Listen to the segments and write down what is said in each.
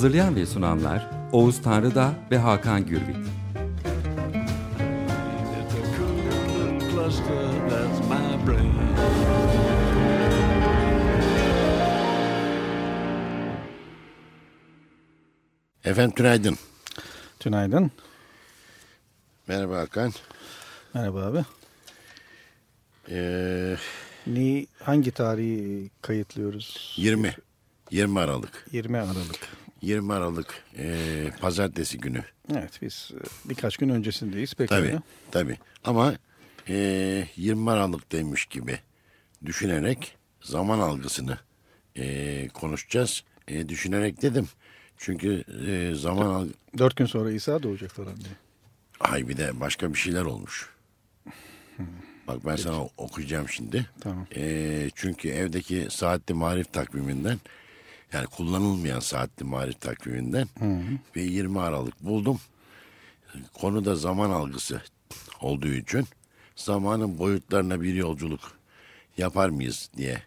Hazırlayan ve sunanlar Oğuz Tanrıda ve Hakan Gürbüz. Efendim tünaydın. Tünaydın. Merhaba Hakan. Merhaba abi. Ee, Ni hangi tarihi kayıtlıyoruz? 20. 20 Aralık. 20 Aralık. 20 Aralık ee, pazartesi günü. Evet biz e, birkaç gün öncesindeyiz. Peki. Tabii tabii. Ama ee, 20 Aralık'taymış gibi düşünerek zaman algısını ee, konuşacağız. Ee, düşünerek dedim. Çünkü ee, zaman algı... Dört gün sonra İsa doğacak falan diye. Ay bir de başka bir şeyler olmuş. Bak ben sana okuyacağım şimdi. Tamam. Ee, çünkü evdeki saatli marif takviminden yani kullanılmayan saatli marif takviminden ve 20 Aralık buldum. Konu da zaman algısı olduğu için zamanın boyutlarına bir yolculuk yapar mıyız diye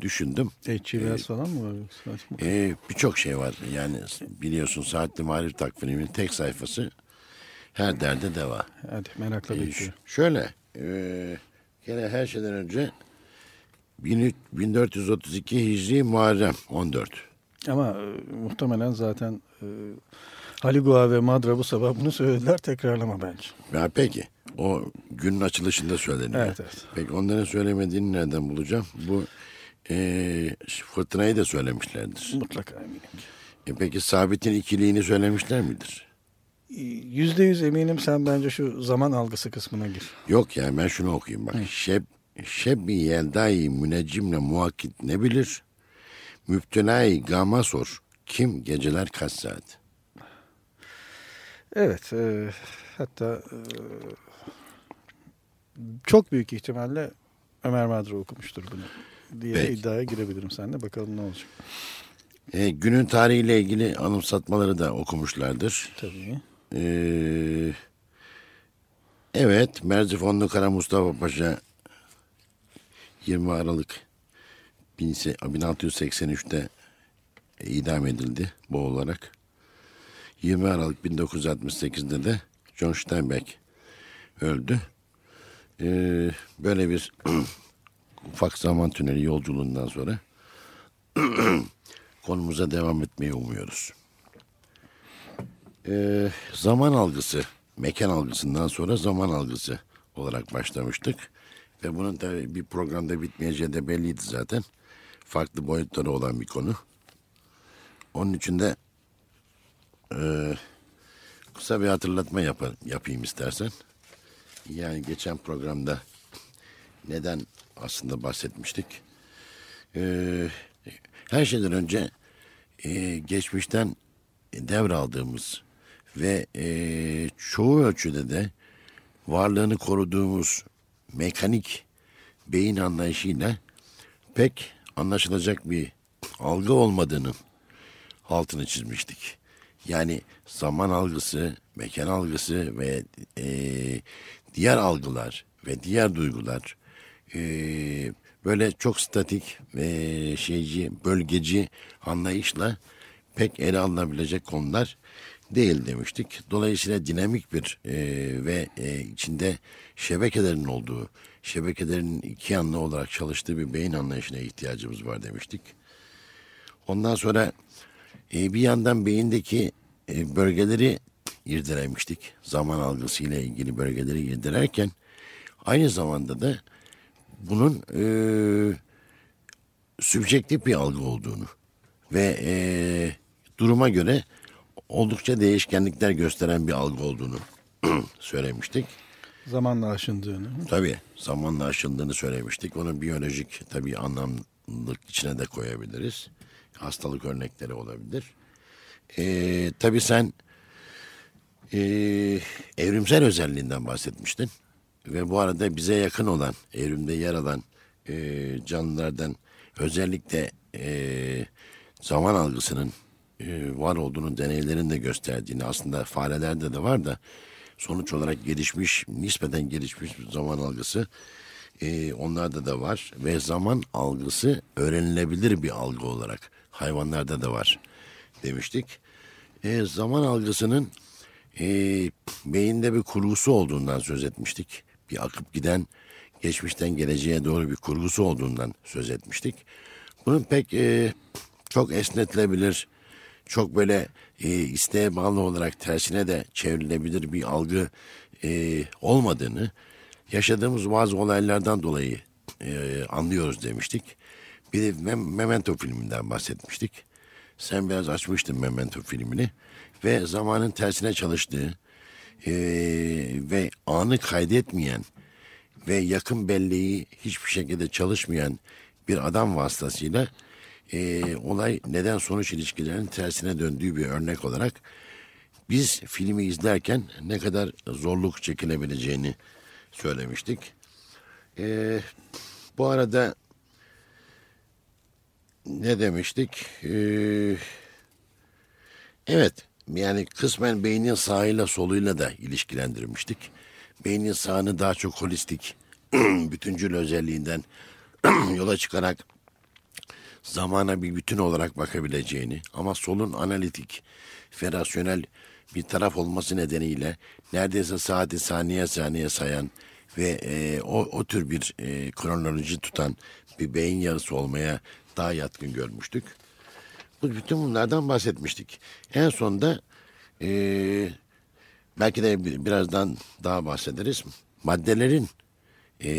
düşündüm. HGVS falan mı var? Ee, Birçok şey var. Yani biliyorsun saatli marif takviminin tek sayfası her derde deva. Hadi merakla Ee, bekliyorum. şöyle, e, gene her şeyden önce 13- 1432 Hicri Muharrem 14. Ama e, muhtemelen zaten e, Haligua ve Madra bu sabah bunu söylediler. Tekrarlama bence. Ya peki, o günün açılışında söyleniyor. Evet, evet. Peki onların söylemediğini nereden bulacağım? Bu e, fırtınayı da söylemişlerdir. Mutlaka eminim. E peki sabitin ikiliğini söylemişler midir? Yüzde yüz eminim sen bence şu zaman algısı kısmına gir. Yok yani ben şunu okuyayım bak. Şeb, şebbi yeldai müneccimle muhakkit ne bilir? Müptenai gama sor. Kim geceler kaç saat? Evet. e, hatta e, çok büyük ihtimalle Ömer Madra okumuştur bunu diye Peki. iddiaya girebilirim seninle. Bakalım ne olacak. E, günün tarihiyle ilgili anımsatmaları da okumuşlardır. Tabii. Ee, evet, Merzifonlu Kara Mustafa Paşa 20 Aralık 1683'te idam edildi boğularak. 20 Aralık 1968'de de John Steinbeck öldü. Ee, böyle bir ufak zaman tüneli yolculuğundan sonra konumuza devam etmeyi umuyoruz. Ee, zaman algısı, mekan algısından sonra zaman algısı olarak başlamıştık. Ve bunun tabii bir programda bitmeyeceği de belliydi zaten. Farklı boyutları olan bir konu. Onun için de e, kısa bir hatırlatma yapar, yapayım istersen. Yani geçen programda neden aslında bahsetmiştik? Ee, her şeyden önce e, geçmişten devraldığımız ve e, çoğu ölçüde de varlığını koruduğumuz mekanik beyin anlayışıyla pek anlaşılacak bir algı olmadığını altını çizmiştik. Yani zaman algısı, mekan algısı ve e, diğer algılar ve diğer duygular e, böyle çok statik ve şeyci, bölgeci anlayışla pek ele alınabilecek konular değil demiştik. Dolayısıyla dinamik bir e, ve e, içinde şebekelerin olduğu, şebekelerin iki yanlı olarak çalıştığı bir beyin anlayışına ihtiyacımız var demiştik. Ondan sonra e, bir yandan beyindeki e, bölgeleri irdelemiştik. Zaman algısıyla ilgili bölgeleri irdelerken aynı zamanda da bunun e, sübjektif bir algı olduğunu ve e, duruma göre oldukça değişkenlikler gösteren bir algı olduğunu söylemiştik. Zamanla aşındığını. Tabii zamanla aşıldığını söylemiştik. Onu biyolojik tabii anlamlık içine de koyabiliriz. Hastalık örnekleri olabilir. Ee, tabii sen e, evrimsel özelliğinden bahsetmiştin. Ve bu arada bize yakın olan, evrimde yer alan e, canlılardan özellikle e, zaman algısının e, var olduğunu deneylerin de gösterdiğini aslında farelerde de var da sonuç olarak gelişmiş, nispeten gelişmiş bir zaman algısı e, onlarda da var ve zaman algısı öğrenilebilir bir algı olarak hayvanlarda da var demiştik. E, zaman algısının e, beyinde bir kurgusu olduğundan söz etmiştik. Bir akıp giden geçmişten geleceğe doğru bir kurgusu olduğundan söz etmiştik. Bunun pek e, çok esnetilebilir, çok böyle e, isteğe bağlı olarak tersine de çevrilebilir bir algı e, olmadığını yaşadığımız bazı olaylardan dolayı e, anlıyoruz demiştik. Bir de Mem- Memento filminden bahsetmiştik. Sen biraz açmıştın Memento filmini ve zamanın tersine çalıştığı e, ve anı kaydetmeyen ve yakın belleği hiçbir şekilde çalışmayan bir adam vasıtasıyla e, olay neden sonuç ilişkilerinin tersine döndüğü bir örnek olarak biz filmi izlerken ne kadar zorluk çekilebileceğini söylemiştik. E, bu arada ne demiştik? E, evet yani kısmen beynin sağıyla soluyla da ilişkilendirmiştik. Beynin sağını daha çok holistik, bütüncül özelliğinden yola çıkarak zamana bir bütün olarak bakabileceğini ama solun analitik, ferasyonel bir taraf olması nedeniyle neredeyse saati saniye saniye sayan ve e, o, o tür bir e, kronoloji tutan bir beyin yarısı olmaya daha yatkın görmüştük. Bu bütün bunlardan bahsetmiştik. En sonunda e, belki de bir- birazdan daha bahsederiz. Maddelerin e,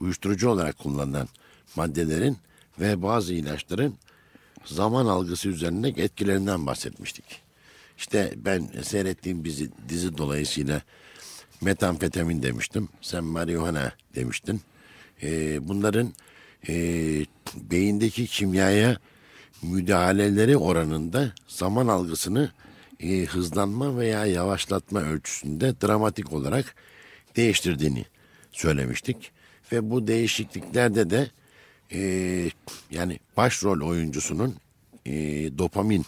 uyuşturucu olarak kullanılan maddelerin ve bazı ilaçların zaman algısı üzerinde etkilerinden bahsetmiştik. İşte ben seyrettiğim bizi, dizi dolayısıyla metamfetamin demiştim. Sen marihuana demiştin. Ee, bunların e, beyindeki kimyaya müdahaleleri oranında zaman algısını e, hızlanma veya yavaşlatma ölçüsünde dramatik olarak değiştirdiğini söylemiştik. Ve bu değişikliklerde de e, yani başrol oyuncusunun e, dopamin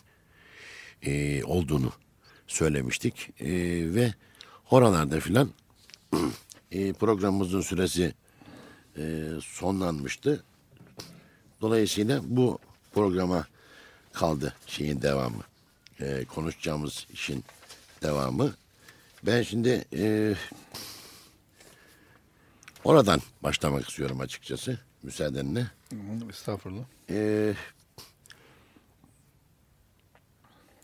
e, olduğunu söylemiştik. E, ve oralarda filan e, programımızın süresi e, sonlanmıştı. Dolayısıyla bu programa kaldı şeyin devamı. E, konuşacağımız işin devamı. Ben şimdi e, oradan başlamak istiyorum açıkçası müsaadenle. Estağfurullah. Ee,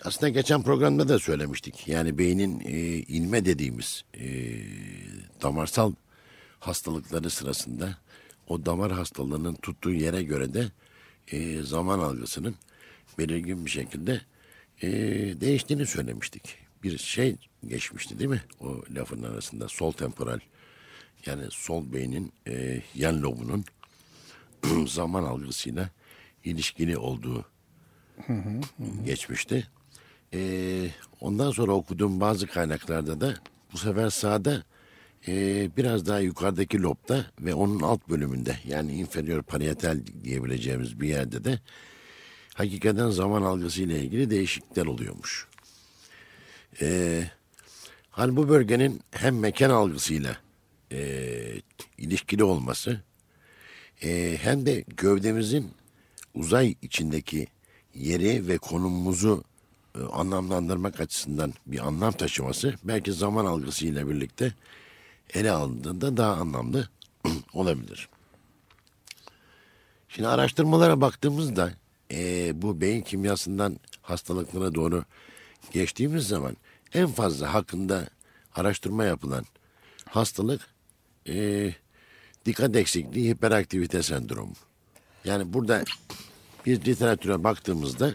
aslında geçen programda da söylemiştik. Yani beynin e, ilme dediğimiz e, damarsal hastalıkları sırasında o damar hastalığının tuttuğu yere göre de e, zaman algısının belirgin bir şekilde e, değiştiğini söylemiştik. Bir şey geçmişti değil mi? O lafın arasında sol temporal yani sol beynin e, yan lobunun zaman algısıyla ilişkili olduğu geçmişti. Ee, ondan sonra okuduğum bazı kaynaklarda da bu sefer sağda e, biraz daha yukarıdaki lobda ve onun alt bölümünde yani inferior parietal diyebileceğimiz bir yerde de hakikaten zaman algısı ile ilgili değişiklikler oluyormuş. Ee, hani bu bölgenin hem mekan algısıyla e, ilişkili olması e, hem de gövdemizin uzay içindeki yeri ve konumumuzu e, anlamlandırmak açısından bir anlam taşıması belki zaman algısıyla birlikte ele alındığında daha anlamlı olabilir. Şimdi araştırmalara baktığımızda e, bu beyin kimyasından hastalıklara doğru geçtiğimiz zaman en fazla hakkında araştırma yapılan hastalık e, dikkat eksikliği hiperaktivite sendromu. Yani burada bir literatüre baktığımızda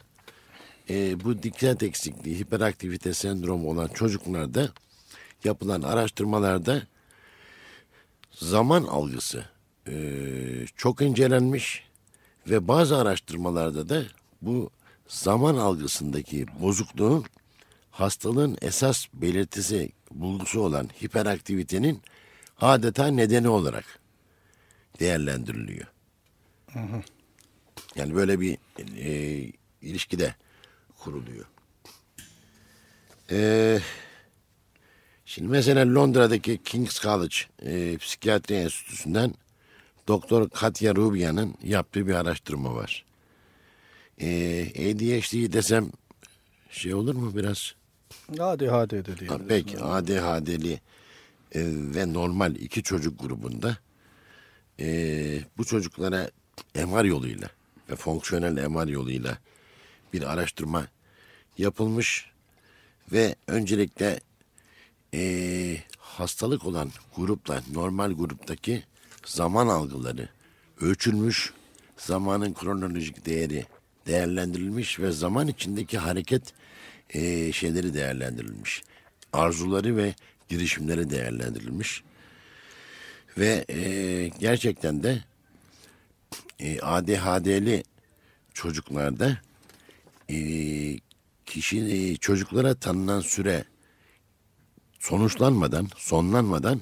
e, bu dikkat eksikliği hiperaktivite sendromu olan çocuklarda yapılan araştırmalarda zaman algısı e, çok incelenmiş ve bazı araştırmalarda da bu zaman algısındaki bozukluğun hastalığın esas belirtisi, bulgusu olan hiperaktivitenin adeta nedeni olarak değerlendiriliyor. Yani böyle bir e, ilişkide kuruluyor. E, şimdi mesela Londra'daki King's College e, Psikiyatri Enstitüsü'nden Doktor Katya Rubia'nın yaptığı bir araştırma var. E, ADHD desem şey olur mu biraz? ADHD de Ha, diyebiliriz. Peki ADHD'li e, ve normal iki çocuk grubunda e, bu çocuklara MR yoluyla ve fonksiyonel MR yoluyla bir araştırma yapılmış ve öncelikle e, hastalık olan grupla normal gruptaki zaman algıları ölçülmüş, zamanın kronolojik değeri değerlendirilmiş ve zaman içindeki hareket e, şeyleri değerlendirilmiş. Arzuları ve girişimleri değerlendirilmiş. Ve e, gerçekten de e, ADHD'li çocuklarda e, kişi e, çocuklara tanınan süre sonuçlanmadan, sonlanmadan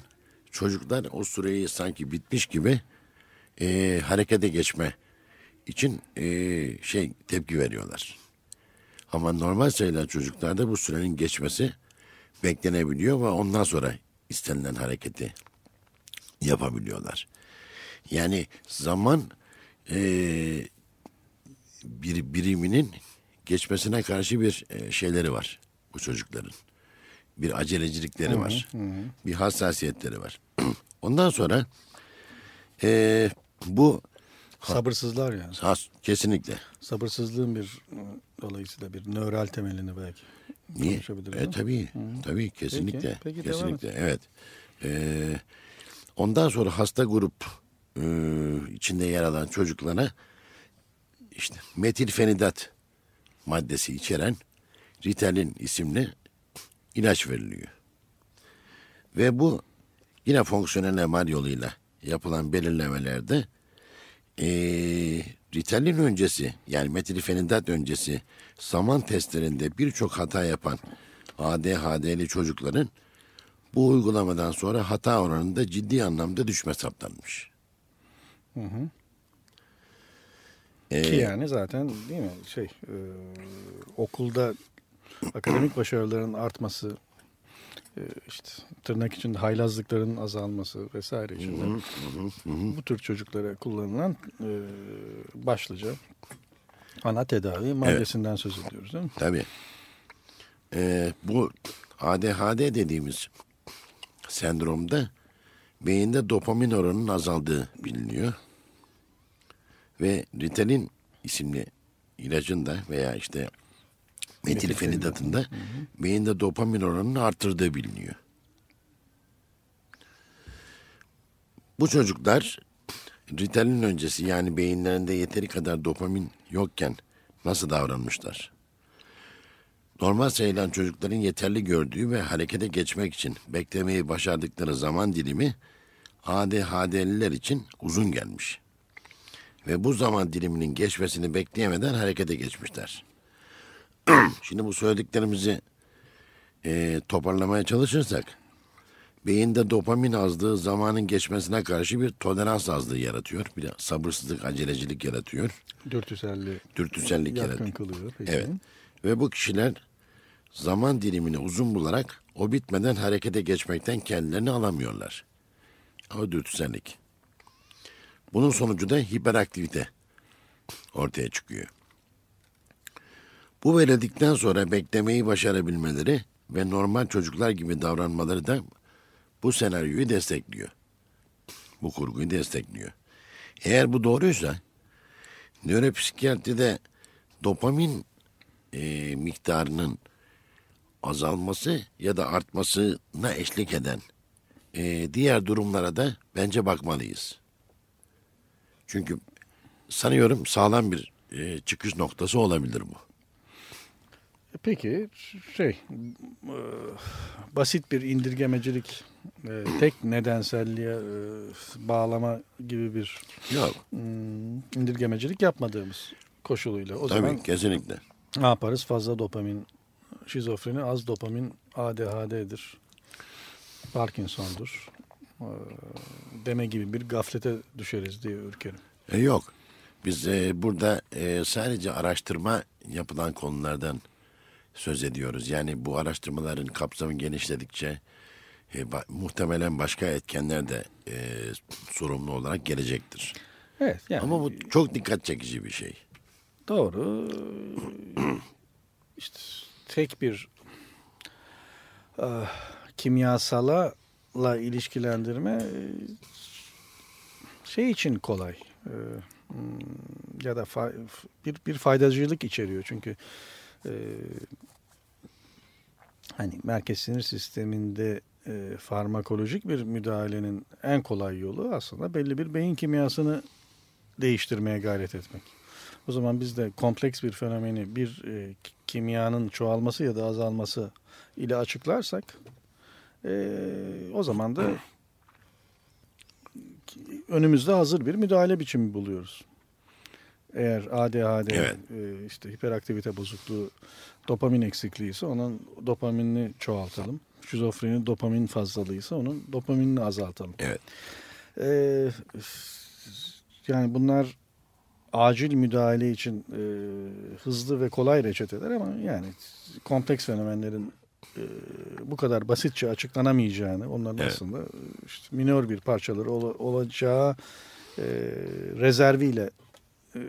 çocuklar o süreyi sanki bitmiş gibi e, harekete geçme için e, şey tepki veriyorlar. Ama normal sayılan çocuklarda bu sürenin geçmesi beklenebiliyor ve ondan sonra istenilen hareketi yapabiliyorlar. Yani zaman e, bir biriminin geçmesine karşı bir e, şeyleri var bu çocukların. Bir acelecilikleri var. Bir hassasiyetleri var. Ondan sonra e, bu Sabırsızlar yani. has, kesinlikle Sabırsızlığın bir e, dolayısıyla bir nöral temelini belki Niye? E, tabii, tabii kesinlikle. peki, devam kesinlikle, evet. Ee, ondan sonra hasta grup e, içinde yer alan çocuklara işte metilfenidat maddesi içeren Ritalin isimli ilaç veriliyor. Ve bu yine fonksiyonel MR yoluyla yapılan belirlemelerde e, Ritalin öncesi yani metilfenidat öncesi zaman testlerinde birçok hata yapan ADHD'li çocukların bu uygulamadan sonra hata oranında ciddi anlamda düşme saptanmış. Ki yani zaten değil mi şey e, okulda akademik başarıların artması e, işte tırnak içinde haylazlıkların azalması vesaire için de bu tür çocuklara kullanılan e, başlıca ana tedavi maddesinden söz ediyoruz değil mi? Tabii. Ee, bu ADHD dediğimiz sendromda beyinde dopamin oranının azaldığı biliniyor. Ve Ritalin isimli ilacın da veya işte metilfenidatın da beyinde dopamin oranını arttırdığı biliniyor. Bu çocuklar Ritalin öncesi yani beyinlerinde yeteri kadar dopamin yokken nasıl davranmışlar? Normal sayılan çocukların yeterli gördüğü ve harekete geçmek için beklemeyi başardıkları zaman dilimi ADHD'liler için uzun gelmiş. Ve bu zaman diliminin geçmesini bekleyemeden harekete geçmişler. Şimdi bu söylediklerimizi e, toparlamaya çalışırsak, beyinde dopamin azlığı zamanın geçmesine karşı bir tolerans azlığı yaratıyor. Bir de sabırsızlık, acelecilik yaratıyor. Dürtüsellik yatkın yaratıyor. kılıyor. Peki. Evet. Ve bu kişiler zaman dilimini uzun bularak o bitmeden harekete geçmekten kendilerini alamıyorlar. O dürtüsellik. Bunun sonucu da hiperaktivite ortaya çıkıyor. Bu verildikten sonra beklemeyi başarabilmeleri ve normal çocuklar gibi davranmaları da bu senaryoyu destekliyor. Bu kurguyu destekliyor. Eğer bu doğruysa nöropsikiyatride dopamin e, miktarının azalması ya da artmasına eşlik eden e, diğer durumlara da bence bakmalıyız. Çünkü sanıyorum sağlam bir e, çıkış noktası olabilir bu. Peki şey e, basit bir indirgemecilik e, tek nedenselliğe e, bağlama gibi bir Yok hmm, indirgemecilik yapmadığımız koşuluyla o tabii zaman kesinlikle. Ne yaparız? Fazla dopamin şizofreni, az dopamin ADHD'dir. Parkinson'dur. Ee, deme gibi bir gaflete düşeriz diye ürkerim. E, yok. Biz e, burada e, sadece araştırma yapılan konulardan söz ediyoruz. Yani bu araştırmaların kapsamı genişledikçe e, ba- muhtemelen başka etkenler de e, sorumlu olarak gelecektir. Evet yani Ama bu çok dikkat çekici bir şey. Doğru. İşte tek bir ah, kimyasala la ilişkilendirme e, şey için kolay. E, hmm, ya da fa- bir bir faydacılık içeriyor çünkü e, hani merkez sinir sisteminde e, farmakolojik bir müdahalenin en kolay yolu aslında belli bir beyin kimyasını değiştirmeye gayret etmek. O zaman biz de kompleks bir fenomeni bir e, ki- kimyanın çoğalması ya da azalması ile açıklarsak e, o zaman da önümüzde hazır bir müdahale biçimi buluyoruz. Eğer ADHD, Evet. e, işte hiperaktivite bozukluğu, dopamin eksikliği ise onun dopaminini çoğaltalım. Şizofreni dopamin fazlalığıysa onun dopaminini azaltalım. Evet. Ee, yani bunlar acil müdahale için e, hızlı ve kolay reçeteler ama yani kompleks fenomenlerin e, bu kadar basitçe açıklanamayacağını, onların Evet. aslında e, işte minör bir parçaları ola- olacağı e, rezerviyle e,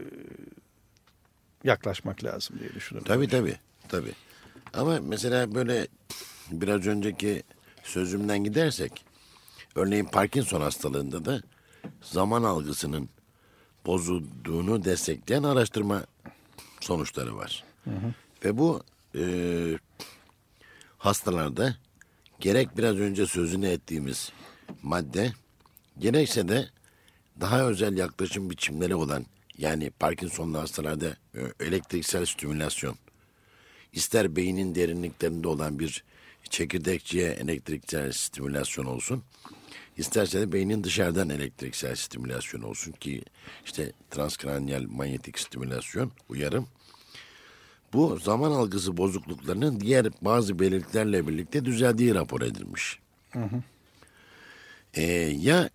yaklaşmak lazım diye düşünüyorum. Tabii tabii. Tabii. Ama mesela böyle biraz önceki sözümden gidersek örneğin Parkinson hastalığında da zaman algısının bozulduğunu destekleyen araştırma sonuçları var. Ve bu e, hastalarda gerek biraz önce sözünü ettiğimiz madde gerekse de daha özel yaklaşım biçimleri olan yani Parkinson'lu hastalarda e, elektriksel stimülasyon ister beynin derinliklerinde olan bir çekirdekçiye elektriksel stimülasyon olsun isterse de beynin dışarıdan elektriksel stimülasyon olsun ki işte transkranyal manyetik stimülasyon uyarım bu zaman algısı bozukluklarının diğer bazı belirtilerle birlikte düzeldiği rapor edilmiş. Ee, ya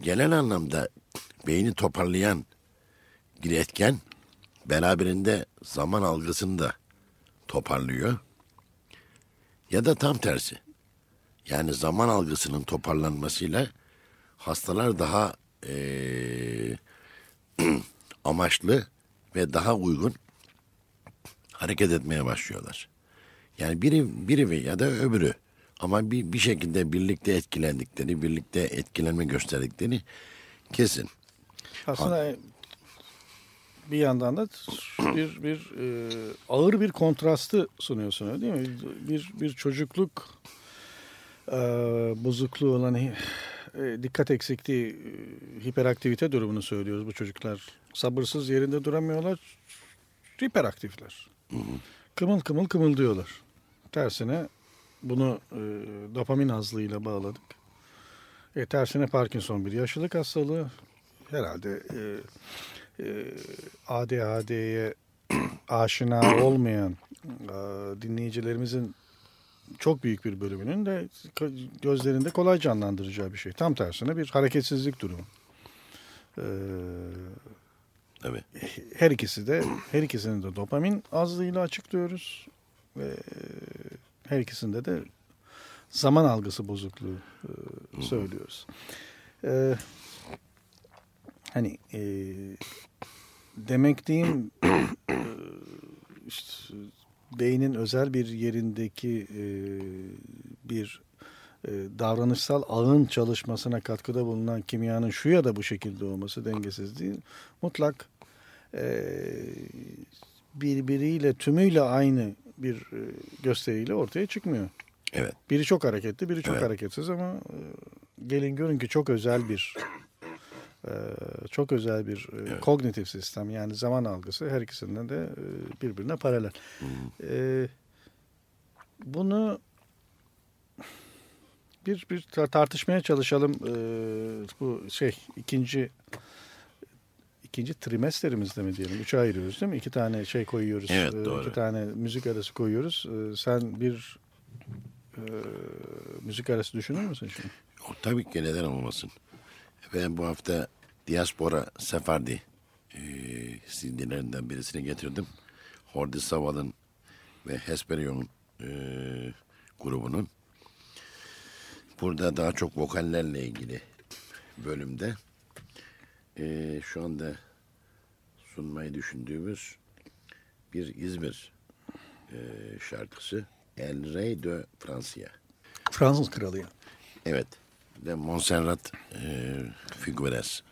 genel anlamda beyni toparlayan bir etken beraberinde zaman algısını da toparlıyor. Ya da tam tersi. Yani zaman algısının toparlanmasıyla hastalar daha eee, amaçlı ve daha uygun hareket etmeye başlıyorlar. Yani biri biri ya da öbürü ama bir, bir şekilde birlikte etkilendikleri, birlikte etkilenme gösterdikleri kesin. Aslında bir yandan da bir bir e, ağır bir kontrastı sunuyorsun öyle değil mi? Bir bir çocukluk e, bozukluğu olan e, dikkat eksikliği, e, hiperaktivite durumunu söylüyoruz bu çocuklar. Sabırsız yerinde duramıyorlar. Hiperaktifler. Kımıl kımıl kımıldıyorlar. Tersine bunu e, dopamin azlığıyla bağladık. E, tersine Parkinson bir yaşlılık hastalığı. Herhalde e, e, ADHD'ye aşina olmayan e, dinleyicilerimizin çok büyük bir bölümünün de gözlerinde kolay canlandıracağı bir şey. Tam tersine bir hareketsizlik durumu. E, Evet. her ikisi de her ikisini de dopamin azlığıyla açıklıyoruz ve her ikisinde de zaman algısı bozukluğu e, söylüyoruz. E, hani e, demektiğim e, işte beynin özel bir yerindeki e, bir e, davranışsal ağın çalışmasına katkıda bulunan kimyanın şu ya da bu şekilde olması dengesiz değil. Mutlak e, birbiriyle tümüyle aynı bir e, gösteriyle ortaya çıkmıyor. Evet. Biri çok hareketli, biri çok Evet. hareketsiz ama e, gelin görün ki çok özel bir çok özel bir e, kognitif sistem yani zaman algısı her ikisinden de e, birbirine paralel. E, bunu bir bir tar- tartışmaya çalışalım. E, bu şey ikinci ikinci trimesterimizde mi diyelim? Üçe ayırıyoruz değil mi? İki tane şey koyuyoruz. Evet, e, doğru. İki tane müzik arası koyuyoruz. Sen bir e, müzik arası düşünür müsün şimdi? O tabii ki neden olmasın. Ben bu hafta Diaspora Sefardi e, CD'lerinden birisini getirdim. Hordi Saval'ın ve Hesperion'un e, grubunun. Burada daha çok vokallerle ilgili bölümde e, şu anda sunmayı düşündüğümüz bir İzmir e, şarkısı El Rey de Francia. Fransız kralı yani. Evet. De Montserrat e, Figueres.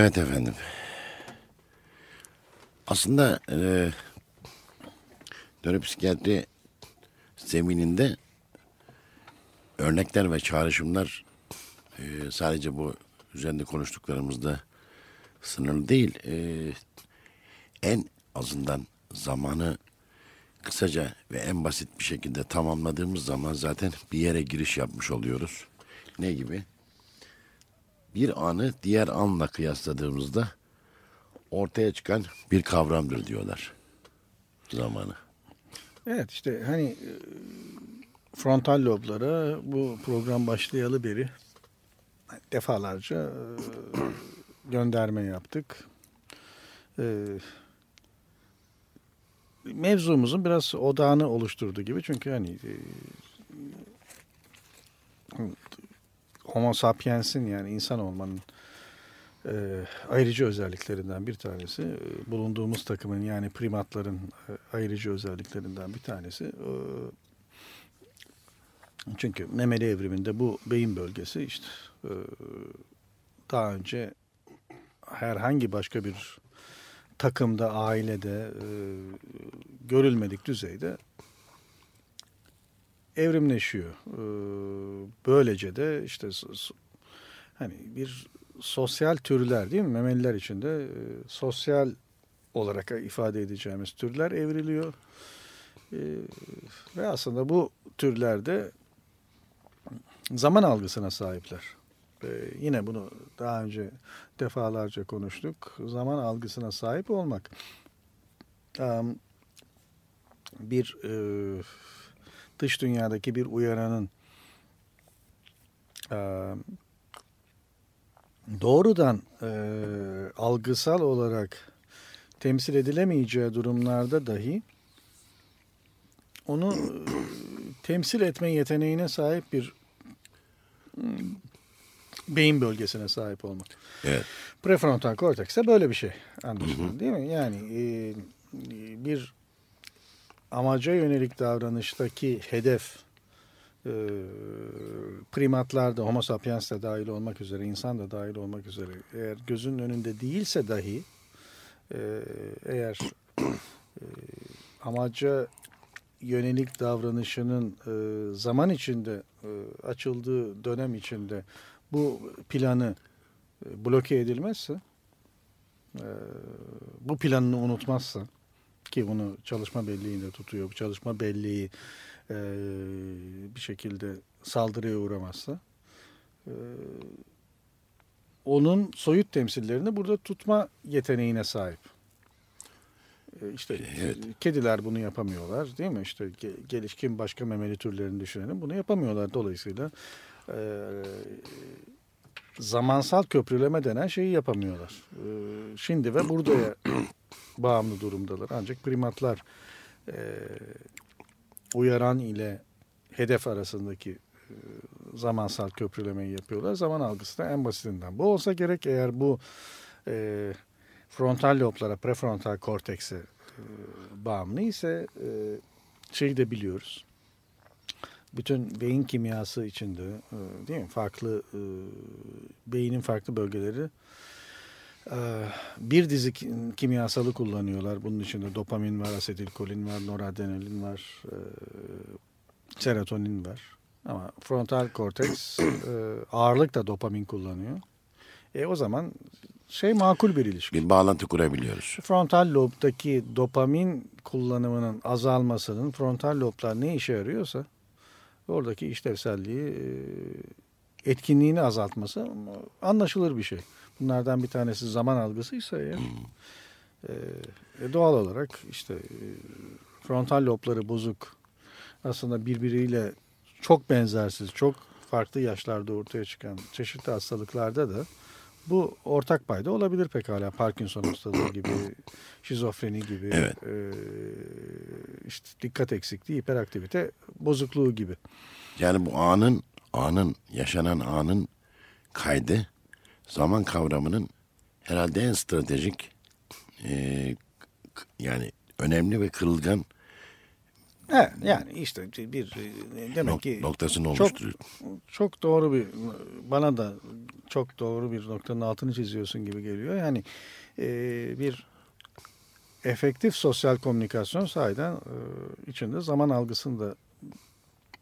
Evet efendim. Aslında e, nöropsikiyatri zemininde örnekler ve çağrışımlar e, sadece bu üzerinde konuştuklarımızda sınırlı değil. E, en azından zamanı kısaca ve en basit bir şekilde tamamladığımız zaman zaten bir yere giriş yapmış oluyoruz. Ne gibi? Bir anı diğer anla kıyasladığımızda ortaya çıkan bir kavramdır diyorlar zamanı. Evet işte hani e, frontal loblara bu program başlayalı beri defalarca e, gönderme yaptık. E, mevzumuzun biraz odağını oluşturdu gibi çünkü hani Homo sapiens'in yani insan olmanın e, ayrıcı özelliklerinden bir tanesi e, bulunduğumuz takımın yani primatların e, ayrıcı özelliklerinden bir tanesi. E, çünkü memeli evriminde bu beyin bölgesi işte e, daha önce herhangi başka bir takımda, ailede e, görülmedik düzeyde evrimleşiyor. Ee, böylece de işte hani bir sosyal türler değil mi? Memeliler içinde e, sosyal olarak ifade edeceğimiz türler evriliyor. Ee, ve aslında bu türlerde zaman algısına sahipler. Ee, yine bunu daha önce defalarca konuştuk. Zaman algısına sahip olmak bir e, dış dünyadaki bir uyaranın e, doğrudan e, algısal olarak temsil edilemeyeceği durumlarda dahi onu temsil etme yeteneğine sahip bir beyin bölgesine sahip olmak. Evet. Prefrontal korteks de böyle bir şey anlaşılan değil mi? Yani e, bir amaca yönelik davranıştaki hedef e, primatlarda homo sapiens de dahil olmak üzere insan da dahil olmak üzere eğer gözün önünde değilse dahi e, eğer e, amaca yönelik davranışının e, zaman içinde e, açıldığı dönem içinde bu planı e, bloke edilmezse e, bu planını unutmazsa ki bunu çalışma belleğinde tutuyor. Bu çalışma belleği e, bir şekilde saldırıya uğramazsa e, onun soyut temsillerini burada tutma yeteneğine sahip. E, işte evet. kediler bunu yapamıyorlar değil mi? İşte gelişkin başka memeli türlerini düşünelim. Bunu yapamıyorlar. Dolayısıyla e, zamansal köprüleme denen şeyi yapamıyorlar. E, şimdi ve buradaya bağımlı durumdalar. Ancak primatlar e, uyaran ile hedef arasındaki e, zamansal köprülemeyi yapıyorlar. Zaman algısı da en basitinden. Bu olsa gerek eğer bu e, frontal loblara, prefrontal kortekse e, bağımlı ise e, şeyi de biliyoruz. Bütün beyin kimyası içinde e, değil mi? Farklı e, beynin farklı bölgeleri ee, bir dizi kimyasalı kullanıyorlar. Bunun içinde dopamin var, asetilkolin var, noradrenalin var. Serotonin var. Ama frontal korteks e, ağırlıkla dopamin kullanıyor. E o zaman şey makul bir ilişki. Bir bağlantı kurabiliyoruz. Frontal lobdaki dopamin kullanımının azalmasının frontal loblar ne işe yarıyorsa oradaki işlevselliği, etkinliğini azaltması anlaşılır bir şey. Bunlardan bir tanesi zaman algısıysa eğer e, e, doğal olarak işte frontal lobları bozuk aslında birbiriyle çok benzersiz, çok farklı yaşlarda ortaya çıkan çeşitli hastalıklarda da bu ortak payda olabilir pekala. Parkinson hastalığı gibi, şizofreni gibi, Evet. e, işte dikkat eksikliği, hiperaktivite bozukluğu gibi. Yani bu anın, anın, yaşanan anın kaydı zaman kavramının herhalde en stratejik e, yani önemli ve kırılgan Evet, yani işte bir e, demek nok- ki noktasını çok oluşturuyor. çok doğru bir bana da çok doğru bir noktanın altını çiziyorsun gibi geliyor. Yani e, bir efektif sosyal komünikasyon sahiden e, içinde zaman algısını da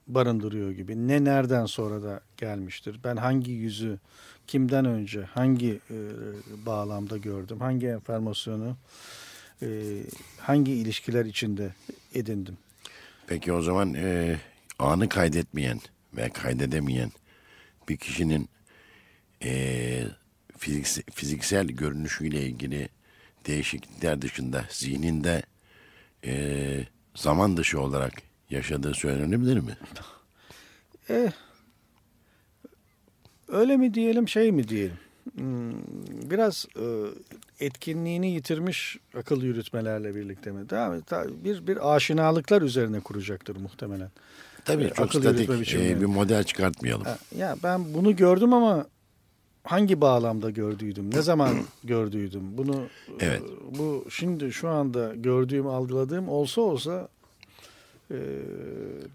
barındırıyor gibi. Ne nereden sonra da gelmiştir. Ben hangi yüzü kimden önce hangi e, bağlamda gördüm. Hangi enformasyonu e, hangi ilişkiler içinde edindim. Peki o zaman e, anı kaydetmeyen ve kaydedemeyen bir kişinin e, fiziksel, fiziksel görünüşüyle ilgili değişiklikler dışında zihninde e, zaman dışı olarak yaşadığı söylenebilir mi? Eh, öyle mi diyelim şey mi diyelim? Hmm, Biraz e, etkinliğini yitirmiş akıl yürütmelerle birlikte mi? Daha bir bir aşinalıklar üzerine kuracaktır muhtemelen. Tabii E, çok akıl statik e, bir model çıkartmayalım. Ya ben bunu gördüm ama hangi bağlamda gördüydüm? Ne zaman gördüydüm? Bunu Evet. e, bu şimdi şu anda gördüğüm, algıladığım olsa olsa e,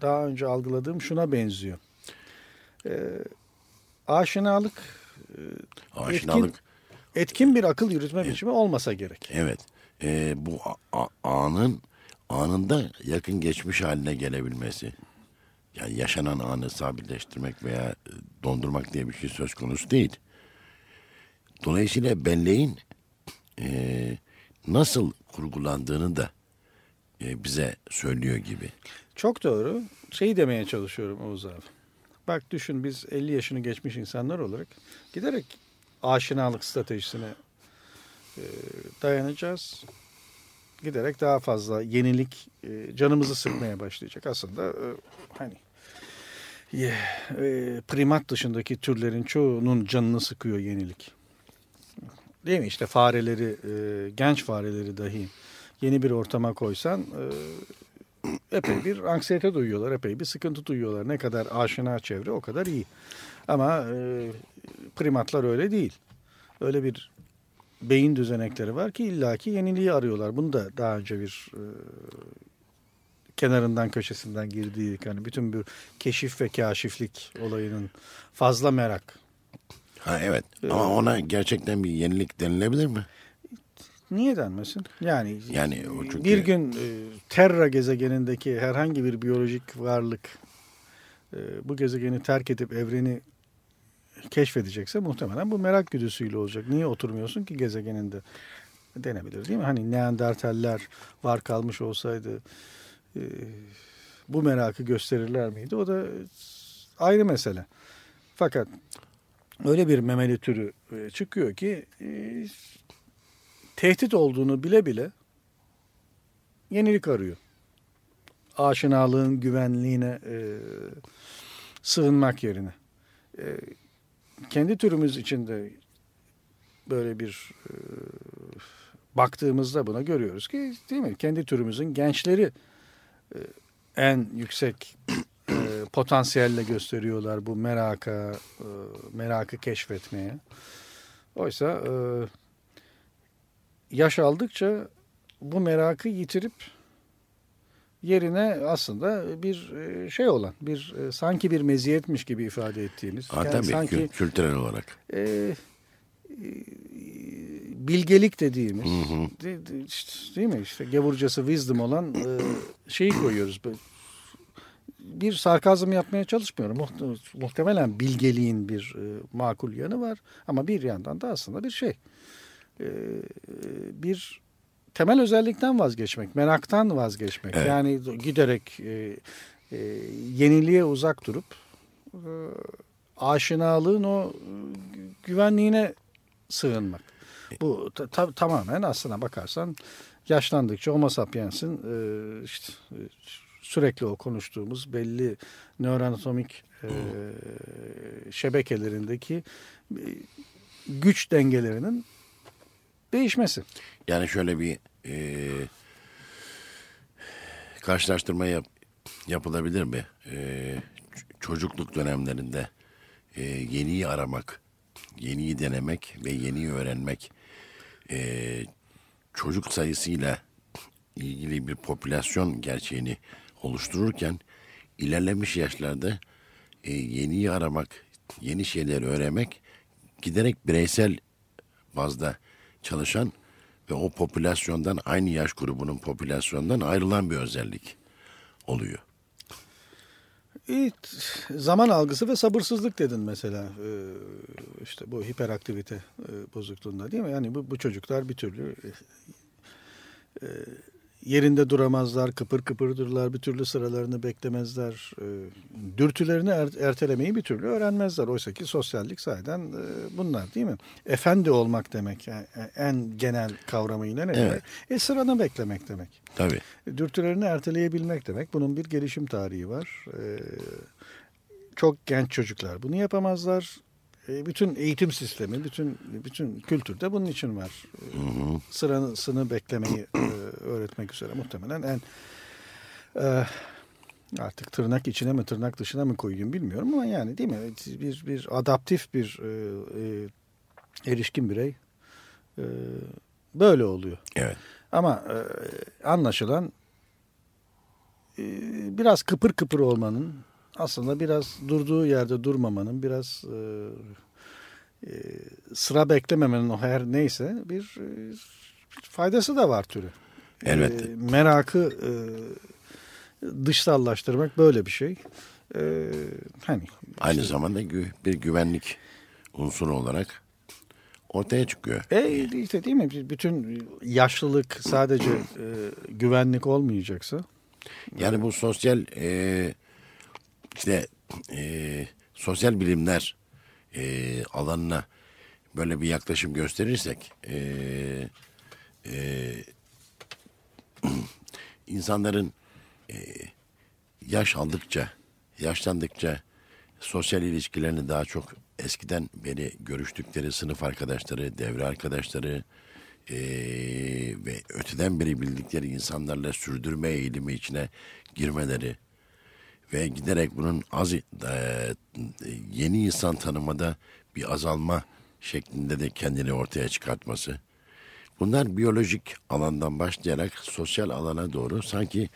daha önce algıladığım şuna benziyor. E, aşinalık Aşinalık. etkin bir akıl yürütme biçimi olmasa gerek. Evet. E, bu a- anın anında yakın geçmiş haline gelebilmesi. Yani yaşanan anı sabitleştirmek veya e, dondurmak diye bir şey söz konusu değil. Dolayısıyla belleğin e, nasıl kurgulandığını da e, bize söylüyor gibi. Çok doğru. Şeyi demeye çalışıyorum Oğuz abi. Bak düşün biz 50 yaşını geçmiş insanlar olarak giderek aşinalık stratejisine e, dayanacağız. Giderek daha fazla yenilik e, canımızı sıkmaya başlayacak. Aslında e, hani e, primat dışındaki türlerin çoğunun canını sıkıyor yenilik. Değil mi? İşte fareleri, e, genç fareleri dahi yeni bir ortama koysan e, epey bir anksiyete duyuyorlar, epey bir sıkıntı duyuyorlar. Ne kadar aşina çevre o kadar iyi. Ama e, primatlar öyle değil. Öyle bir beyin düzenekleri var ki illaki yeniliği arıyorlar. Bunu da daha önce bir e, kenarından köşesinden girdiği hani bütün bir keşif ve kaşiflik olayının fazla merak. Ha evet. Ama ona gerçekten bir yenilik denilebilir mi? Niye denmesin? Yani, Yani o çünkü- bir gün e, Terra gezegenindeki herhangi bir biyolojik varlık e, bu gezegeni terk edip evreni keşfedecekse muhtemelen bu merak güdüsüyle olacak. Niye oturmuyorsun ki gezegeninde? Denebilir değil mi? Hani Neandertaller var kalmış olsaydı e, bu merakı gösterirler miydi? O da ayrı mesele. Fakat öyle bir memeli türü e, çıkıyor ki e, tehdit olduğunu bile bile yenilik arıyor. Aşinalığın güvenliğine e, sığınmak yerine. E, kendi türümüz içinde böyle bir e, baktığımızda buna görüyoruz ki değil mi? Kendi türümüzün gençleri e, en yüksek e, potansiyelle gösteriyorlar bu meraka, e, merakı keşfetmeye. Oysa e, yaş aldıkça bu merakı yitirip yerine aslında bir e, şey olan, bir e, sanki bir meziyetmiş gibi ifade ettiğimiz. Ha, yani tabii sanki kü- kültürel olarak. e, e, bilgelik dediğimiz, de- de- işte, değil mi? İşte gavurcası wisdom olan e, şeyi koyuyoruz. Bir sarkazm yapmaya çalışmıyorum. Muht- Muhtemelen bilgeliğin bir e, makul yanı var. Ama bir yandan da aslında bir şey. E, bir temel özellikten vazgeçmek, meraktan vazgeçmek. Evet. Yani giderek e, e, yeniliğe uzak durup e, aşinalığın o güvenliğine sığınmak. Bu ta- ta- tamamen aslına bakarsan yaşlandıkça Homo sapiens'in e, işte sürekli o konuştuğumuz belli nöroanatomik e, şebekelerindeki e, güç dengelerinin değişmesi. Yani şöyle bir e, karşılaştırma yap, yapılabilir mi? E, çocukluk dönemlerinde e, yeniyi aramak, yeniyi denemek ve yeniyi öğrenmek e, çocuk sayısıyla ilgili bir popülasyon gerçeğini oluştururken ilerlemiş yaşlarda e, yeniyi aramak, yeni şeyleri öğrenmek giderek bireysel bazda çalışan ve o popülasyondan aynı yaş grubunun popülasyondan ayrılan bir özellik oluyor. Evet, zaman algısı ve sabırsızlık dedin mesela Ee, işte bu hiperaktivite e, bozukluğunda değil mi? Yani bu, bu çocuklar bir türlü e, yerinde duramazlar, kıpır kıpırdırlar, bir türlü sıralarını beklemezler, e, dürtülerini er- ertelemeyi bir türlü öğrenmezler. Oysa ki sosyallik sayeden e, bunlar değil mi? Efendi olmak demek yani en genel kavramıyla ne Evet. demek? E sıranı beklemek demek Tabii. dürtülerini erteleyebilmek demek. Bunun bir gelişim tarihi var. Çok genç çocuklar bunu yapamazlar. Ee, bütün eğitim sistemi, bütün bütün kültürde bunun için var. Sırasını beklemeyi e, öğretmek üzere muhtemelen en e, artık tırnak içine mi tırnak dışına mı koyayım bilmiyorum ama yani değil mi? Bir bir adaptif bir e, e, erişkin birey e, böyle oluyor. Evet. Ama e, anlaşılan e, biraz kıpır kıpır olmanın aslında biraz durduğu yerde durmamanın biraz e, e, sıra beklememenin o her neyse bir, e, bir faydası da var türü. Elbette. E, merakı e, dışsallaştırmak böyle bir şey. E, hani Aynı işte- zamanda gü- bir güvenlik unsuru olarak ortaya çıkıyor. E işte değil mi? Bütün yaşlılık sadece e, güvenlik olmayacaksa Yani bu sosyal e, işte e, sosyal bilimler e, alanına böyle bir yaklaşım gösterirsek e, e, insanların e, yaş aldıkça, yaşlandıkça sosyal ilişkilerini daha çok eskiden beri görüştükleri sınıf arkadaşları, devre arkadaşları e, ve öteden beri bildikleri insanlarla sürdürme eğilimi içine girmeleri ve giderek bunun az e, yeni insan tanımada bir azalma şeklinde de kendini ortaya çıkartması. Bunlar biyolojik alandan başlayarak sosyal alana doğru sanki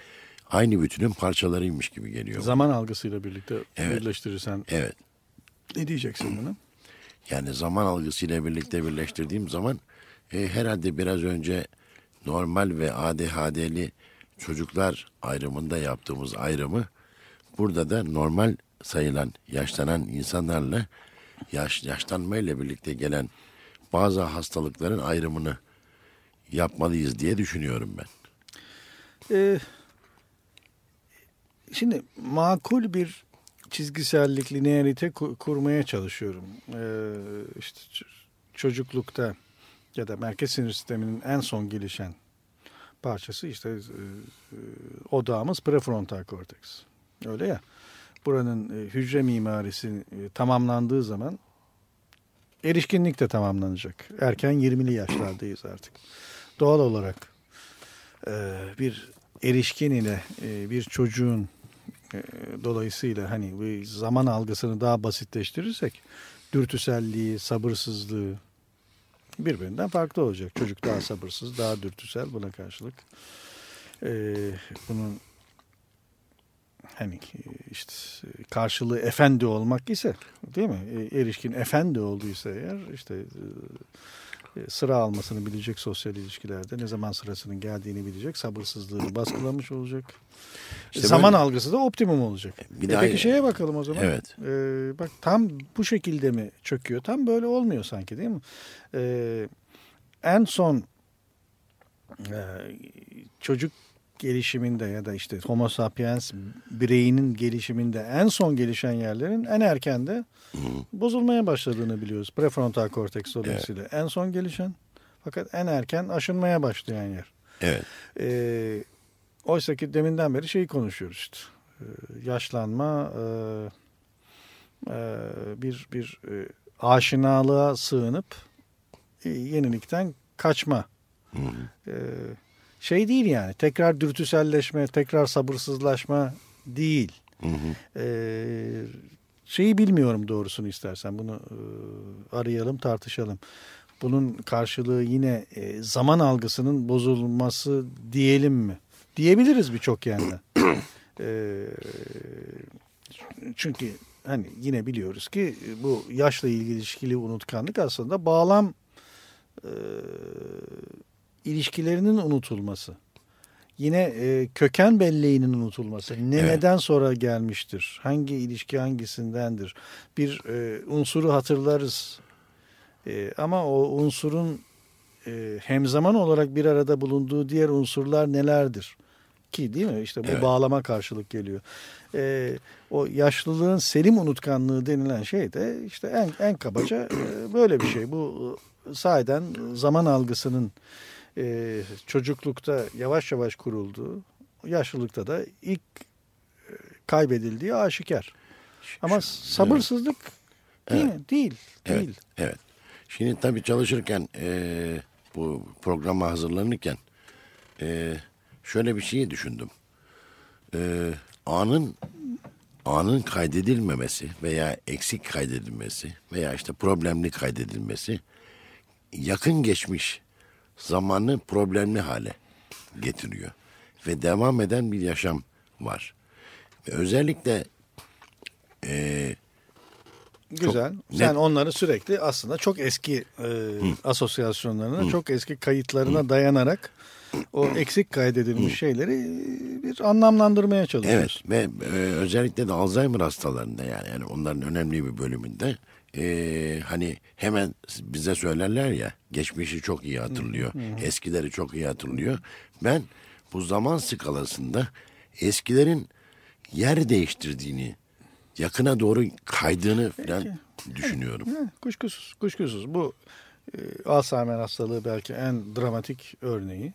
aynı bütünün parçalarıymış gibi geliyor. zaman algısıyla birlikte Evet. birleştirirsen Evet. ne diyeceksin buna? Yani zaman algısıyla birlikte birleştirdiğim zaman e, herhalde biraz önce normal ve ADHD'li çocuklar ayrımında yaptığımız ayrımı burada da normal sayılan yaşlanan insanlarla yaş yaşlanmayla birlikte gelen bazı hastalıkların ayrımını yapmalıyız diye düşünüyorum ben. Ee, şimdi makul bir çizgisellik, linearite ku- kurmaya çalışıyorum. Ee, işte çocuklukta ya da merkez sinir sisteminin en son gelişen parçası işte e, e, odağımız prefrontal korteks. Öyle ya. Buranın e, hücre mimarisi e, tamamlandığı zaman erişkinlik de tamamlanacak. Erken 20'li yaşlardayız artık. Doğal olarak e, bir erişkin ile bir çocuğun dolayısıyla hani zaman algısını daha basitleştirirsek dürtüselliği, sabırsızlığı birbirinden farklı olacak. Çocuk daha sabırsız, daha dürtüsel buna karşılık. E, bunun hani işte karşılığı efendi olmak ise değil mi? E, Erişkin efendi olduysa eğer işte e, e, sıra almasını bilecek sosyal ilişkilerde. Ne zaman sırasının geldiğini bilecek. Sabırsızlığını baskılamış olacak. İşte Zaman böyle- algısı da optimum olacak. Bir E daha- peki şeye bakalım o zaman. Evet. Ee, bak tam bu şekilde mi çöküyor? Tam böyle olmuyor sanki değil mi? Ee, en son e, çocuk gelişiminde ya da işte Homo sapiens bireyinin gelişiminde en son gelişen yerlerin en erkende bozulmaya başladığını biliyoruz. Prefrontal korteks dolayısıyla en son gelişen fakat en erken aşınmaya başlayan yer. Evet. E, oysa ki deminden beri şeyi konuşuyoruz işte. E, yaşlanma e, e, bir bir e, aşinalığa sığınıp e, yenilikten kaçma. E, şey değil yani tekrar dürtüselleşme, tekrar sabırsızlaşma değil. E, şeyi bilmiyorum doğrusunu istersen bunu e, arayalım tartışalım. Bunun karşılığı yine e, zaman algısının bozulması diyelim mi? Diyebiliriz birçok yandan. E, çünkü hani yine biliyoruz ki bu yaşla ilgili ilişkili unutkanlık aslında bağlam e, ilişkilerinin unutulması. Yine e, köken belleğinin unutulması. Ne Evet. neden sonra gelmiştir? Hangi ilişki hangisindendir? Bir e, unsuru hatırlarız. E, ama o unsurun e, hemzaman olarak bir arada bulunduğu diğer unsurlar nelerdir? Ki değil mi? İşte bu Evet. bağlama karşılık geliyor. E, o yaşlılığın selim unutkanlığı denilen şey de işte en, en kabaca e, böyle bir şey. Bu e, sahiden zaman algısının e, çocuklukta yavaş yavaş kurulduğu, yaşlılıkta da ilk e, kaybedildiği aşikar. Ama sabırsızlık değil mi? Değil. Evet. Değil. Evet. Şimdi tabii çalışırken eee, bu programa hazırlanırken eee, şöyle bir şeyi düşündüm. Eee, anın anın kaydedilmemesi veya eksik kaydedilmesi veya işte problemli kaydedilmesi yakın geçmiş zamanı problemli hale getiriyor. Ve devam eden bir yaşam var. Ve özellikle eee Güzel. net- Sen onları sürekli aslında çok eski e, asosyasyonlarına, çok eski kayıtlarına dayanarak o eksik kaydedilmiş şeyleri e, bir anlamlandırmaya Evet. Çalışıyorsun. ve e, özellikle de Alzheimer hastalarında yani, yani onların önemli bir bölümünde e, hani hemen bize söylerler ya geçmişi çok iyi hatırlıyor, eskileri çok iyi hatırlıyor. Ben bu zaman skalasında eskilerin yer değiştirdiğini, yakına doğru kaydığını falan düşünüyorum. Hı, Kuşkusuz, kuşkusuz. Bu e, Alzheimer hastalığı belki en dramatik örneği.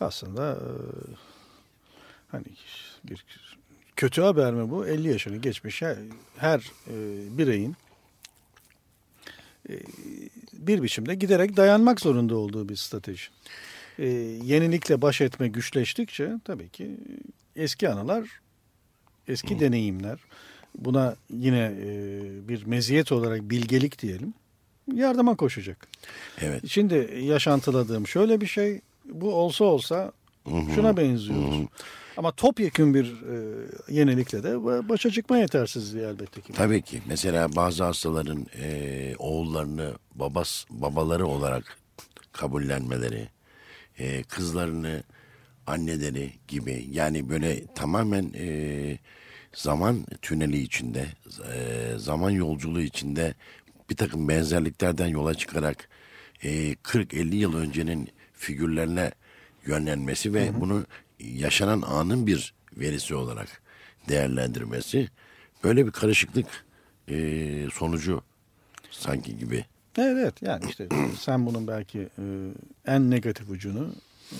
Aslında e, hani bir kötü haber mi bu? 50 yaşını geçmiş her, her e, bireyin bir biçimde giderek dayanmak zorunda olduğu bir strateji. E, yenilikle baş etme güçleştikçe tabii ki eski anılar, eski deneyimler, buna yine e, bir meziyet olarak bilgelik diyelim, yardıma koşacak. Evet. Şimdi yaşantıladığım şöyle bir şey, bu olsa olsa şuna benziyor. Ama topyekun bir e, yenilikle de başa çıkma yetersizliği elbette ki. Tabii ki. Mesela bazı hastaların e, oğullarını babas, babaları olarak kabullenmeleri, e, kızlarını anneleri gibi yani böyle tamamen e, zaman tüneli içinde, e, zaman yolculuğu içinde bir takım benzerliklerden yola çıkarak e, 40-50 yıl öncenin figürlerine yönlenmesi ve bunu yaşanan anın bir verisi olarak değerlendirmesi böyle bir karışıklık e, sonucu sanki gibi. Evet, yani işte sen bunun belki e, en negatif ucunu e,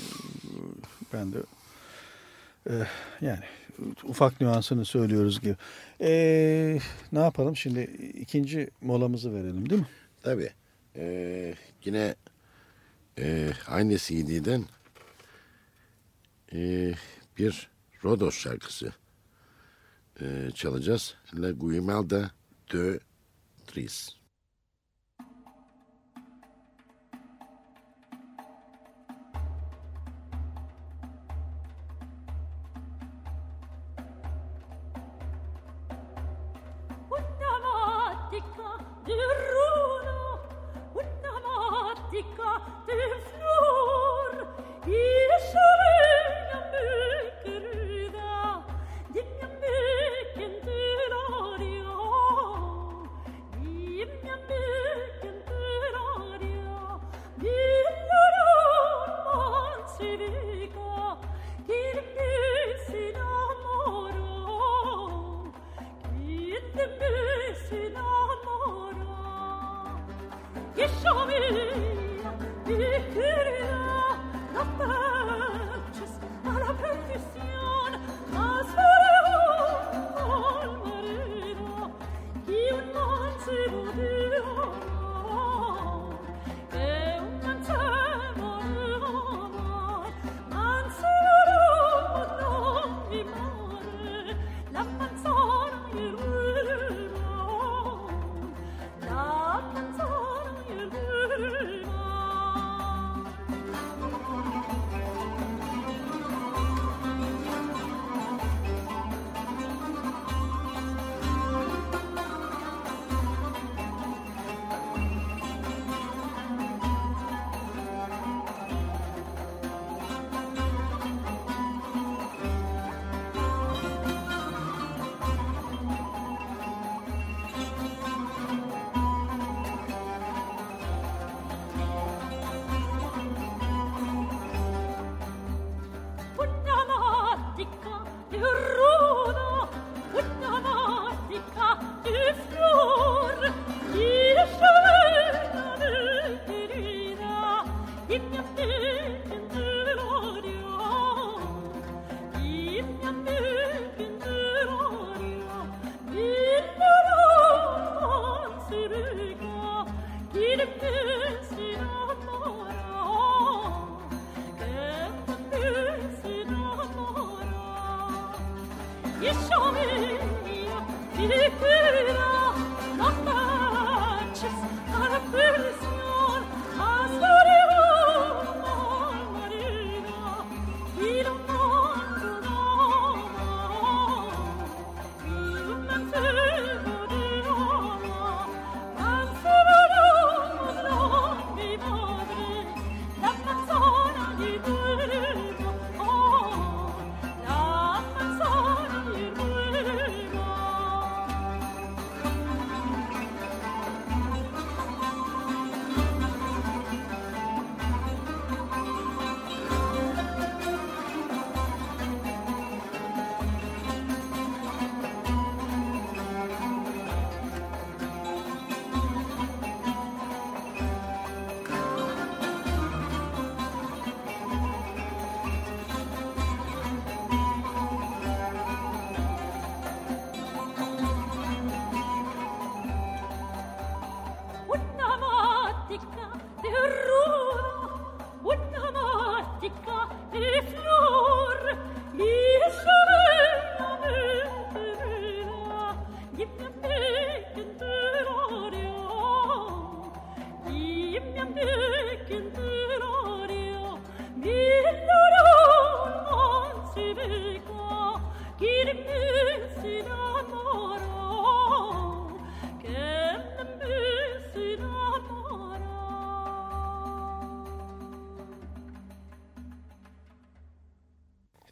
ben de e, yani ufak nüansını söylüyoruz gibi. E, ne yapalım şimdi ikinci molamızı verelim değil mi? Tabii. E, yine e, aynı CD'den e, bir Rodos şarkısı e, çalacağız. La Guimalda de Tris.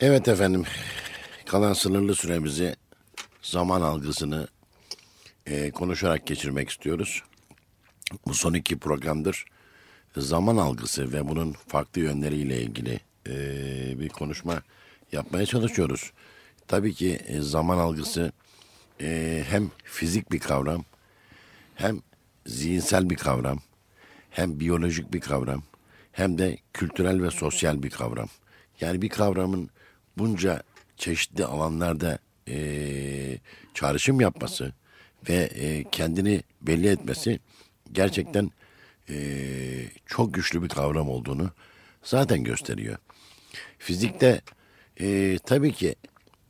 Evet efendim. Kalan sınırlı süremizi zaman algısını e, konuşarak geçirmek istiyoruz. Bu son iki programdır zaman algısı ve bunun farklı yönleriyle ilgili e, bir konuşma yapmaya çalışıyoruz. Tabii ki e, zaman algısı e, hem fizik bir kavram, hem zihinsel bir kavram, hem biyolojik bir kavram, hem de kültürel ve sosyal bir kavram. Yani bir kavramın bunca çeşitli alanlarda e, çağrışım yapması ve e, kendini belli etmesi gerçekten e, çok güçlü bir kavram olduğunu zaten gösteriyor. Fizikte e, tabii ki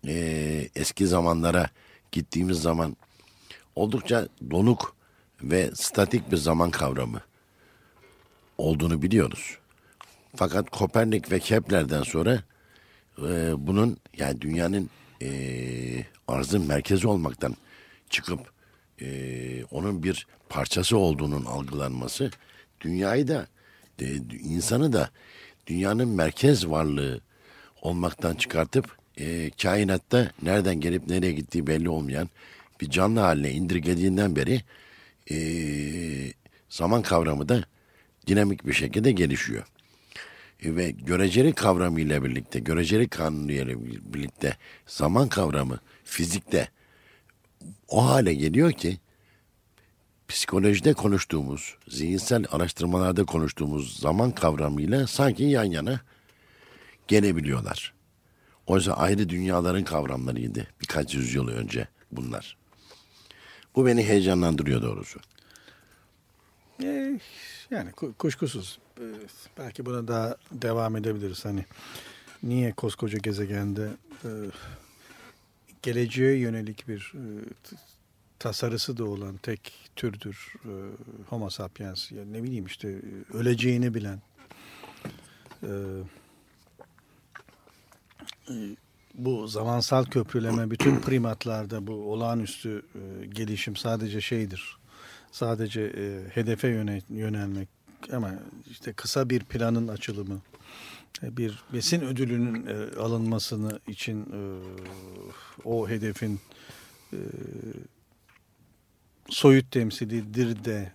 e, eski zamanlara gittiğimiz zaman oldukça donuk ve statik bir zaman kavramı olduğunu biliyoruz. Fakat Kopernik ve Kepler'den sonra bunun yani dünyanın e, arzın merkezi olmaktan çıkıp e, onun bir parçası olduğunun algılanması dünyayı da e, insanı da dünyanın merkez varlığı olmaktan çıkartıp e, kainatta nereden gelip nereye gittiği belli olmayan bir canlı haline indirgediğinden beri e, zaman kavramı da dinamik bir şekilde gelişiyor. Ve göreceli kavramı ile birlikte, göreceli kanunu ile birlikte zaman kavramı fizikte o hale geliyor ki psikolojide konuştuğumuz, zihinsel araştırmalarda konuştuğumuz zaman kavramıyla sanki yan yana gelebiliyorlar. Oysa ayrı dünyaların kavramlarıydı birkaç yüzyıl önce bunlar. Bu beni heyecanlandırıyor doğrusu. Ee, yani ku- kuşkusuz. Belki buna daha devam edebiliriz. Hani niye koskoca gezegende e, geleceğe yönelik bir e, tasarısı da olan tek türdür e, Homo sapiens. Yani ne bileyim işte e, öleceğini bilen e, bu zamansal köprüleme bütün primatlarda bu olağanüstü e, gelişim sadece şeydir. Sadece e, hedefe yöne, yönelmek ama işte kısa bir planın açılımı, e, bir besin ödülünün e, alınmasını için e, o hedefin e, soyut temsilidir de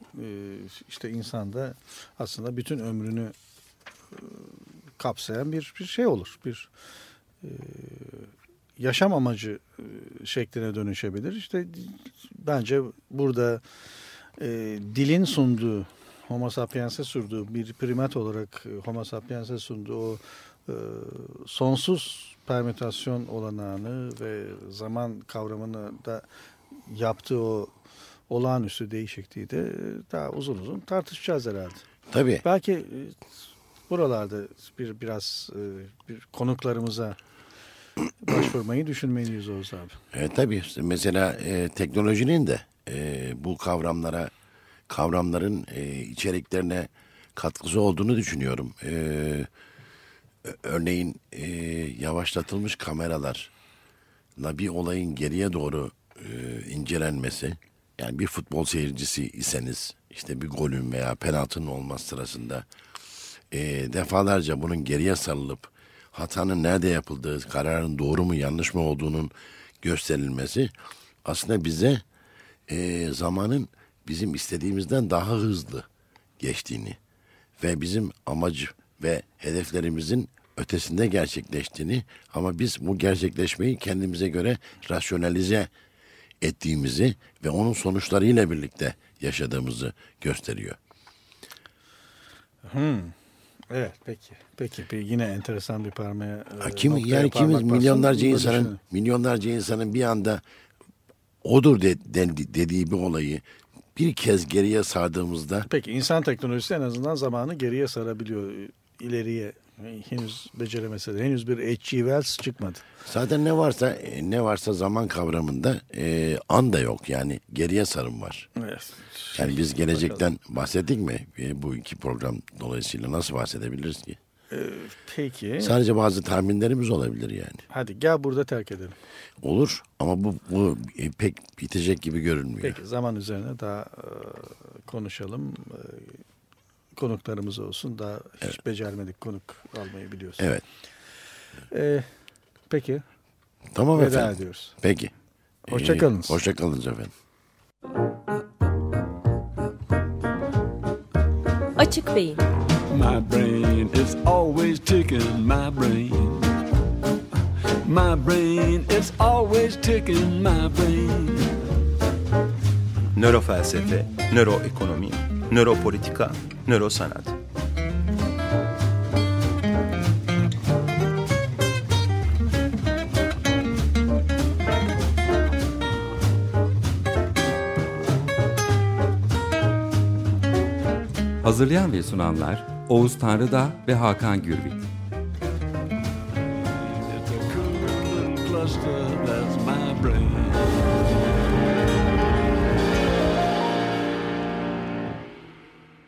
işte insanda aslında bütün ömrünü kapsayan bir, bir şey olur. Bir yaşam amacı şekline dönüşebilir. İşte bence burada dilin sunduğu Homo sapiens'e sunduğu bir primat olarak e, Homo sapiens'e sunduğu o e, sonsuz permütasyon olanağını ve zaman kavramını da yaptığı o olağanüstü değişikliği de e, daha uzun uzun tartışacağız herhalde. Tabii. Belki e, buralarda bir biraz e, bir konuklarımıza başvurmayı düşünmeliyiz Oğuz abi. E, tabii mesela e, teknolojinin de e, bu kavramlara, kavramların e, içeriklerine katkısı olduğunu düşünüyorum. E, örneğin e, yavaşlatılmış kameralarla bir olayın geriye doğru e, incelenmesi, yani bir futbol seyircisi iseniz işte bir golün veya penaltının olması sırasında e, defalarca bunun geriye sarılıp hatanın nerede yapıldığı, kararın doğru mu yanlış mı olduğunun gösterilmesi aslında bize e, zamanın bizim istediğimizden daha hızlı geçtiğini ve bizim amacı ve hedeflerimizin ötesinde gerçekleştiğini ama biz bu gerçekleşmeyi kendimize göre rasyonalize ettiğimizi ve onun sonuçlarıyla birlikte yaşadığımızı gösteriyor. Evet peki. Peki bir yine enteresan bir parmağa e, Ha, kim yani kimiz milyonlarca insanın düşünün. milyonlarca insanın bir anda odur de, de- dediği bir olayı bir kez geriye sardığımızda Peki insan teknolojisi en azından zamanı geriye sarabiliyor ileriye. Henüz beceremese de henüz bir H.G. Wells çıkmadı. zaten ne varsa e, ne varsa zaman kavramında e, an da yok yani geriye sarım var. Evet. Yani biz gelecekten bahsettik mi E, bu iki program dolayısıyla nasıl bahsedebiliriz ki? Peki. Sadece bazı tahminlerimiz olabilir yani. Hadi gel burada terk edelim. Olur ama bu, bu e, pek bitecek gibi görünmüyor. Peki zaman üzerine daha e, konuşalım. E, konuklarımız olsun. Daha hiç becermedik konuk almayı biliyorsun. Evet. E, peki. Tamam Veda efendim. ediyoruz. Peki. Hoşça kalınız. Ee, hoşça kalınız efendim. Açık Beyin My brain is always ticking, my brain. My brain is always ticking, my brain. Nörofelsefe, nöroekonomi, nöropolitika, nörosanat. Hazırlayan ve sunanlar Oğuz Tanrıdağ ve Hakan Gürbüz. That's my brain.